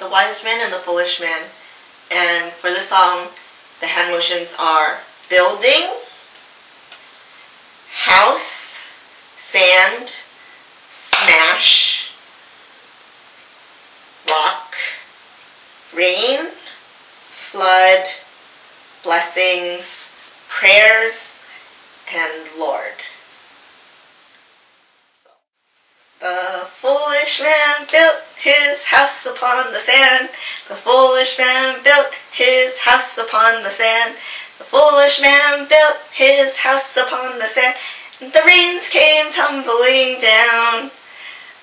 The Wise Man and the Foolish Man. And for this song, the hand motions are building, house, sand, smash, rock, rain, flood, blessings, prayers, and Lord. The foolish man built his house upon the sand. The foolish man built his house upon the sand. The foolish man built his house upon the sand. And the rains came tumbling down.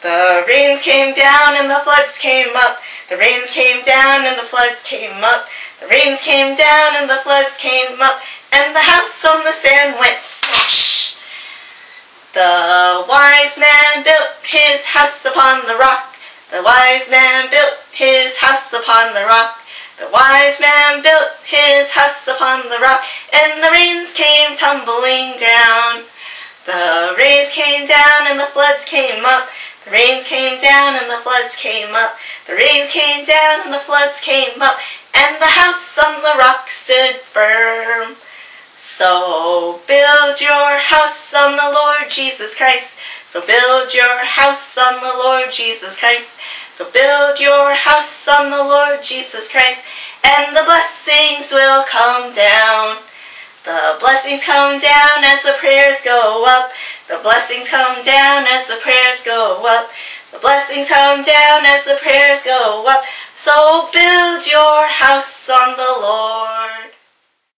The rains came down and the floods came up. The rains came down and the floods came up. The rains came down and the floods came up. And the house on the sand went smash. The wise man built his house upon the rock. The wise man built his house upon the rock. The wise man built his house upon the rock, and the rains came tumbling down. The rains came down and the floods came up. The rains came down and the floods came up. The rains came down and the floods came up, and the house on the rock stood firm. So build your house on the Lord Jesus Christ. So build your house on the Lord Jesus Christ. So build your house on the Lord Jesus Christ, and the blessings will come down. The blessings come down as the prayers go up. The blessings come down as the prayers go up. The blessings come down as the prayers go up. So build your house on the.